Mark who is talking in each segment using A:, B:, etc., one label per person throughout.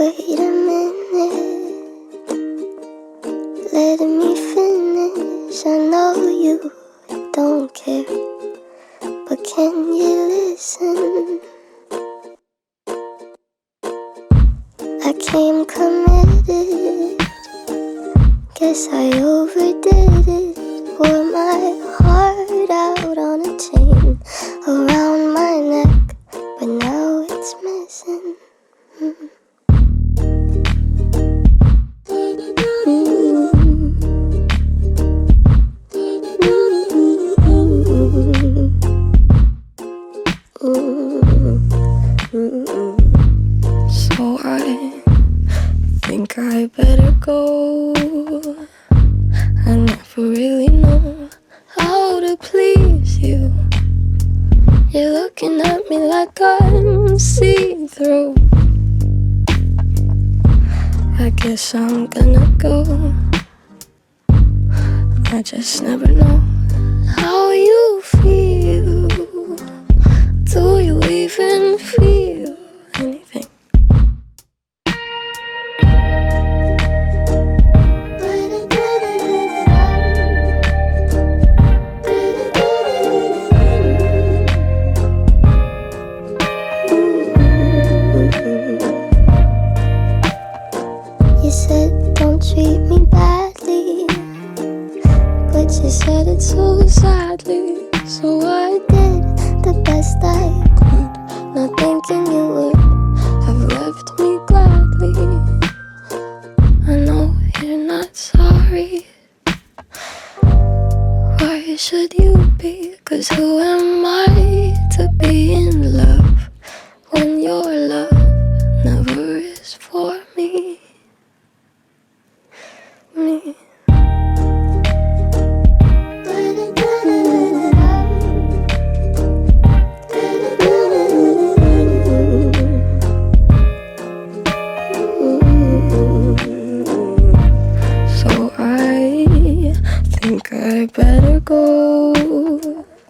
A: Wait a minute, let me finish. I know you don't care, but can you listen? I came committed. Guess I overdid it. Wore my heart out on a chain
B: So I think I better go. I never really know how to please you. You're looking at me like I'm see through. I guess I'm gonna go. I just never know You
A: said don't treat me badly, but you said it so sadly. So I did the best I could, not thinking you would have left me gladly. I know you're not sorry. Why should you be? Cause who am I to be in love
B: think I better go.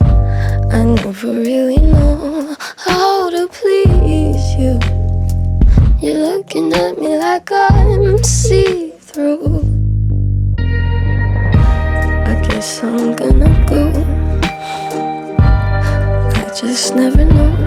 B: I never really know how to please you. You're looking at me like I'm see through. I guess I'm gonna go. I just never know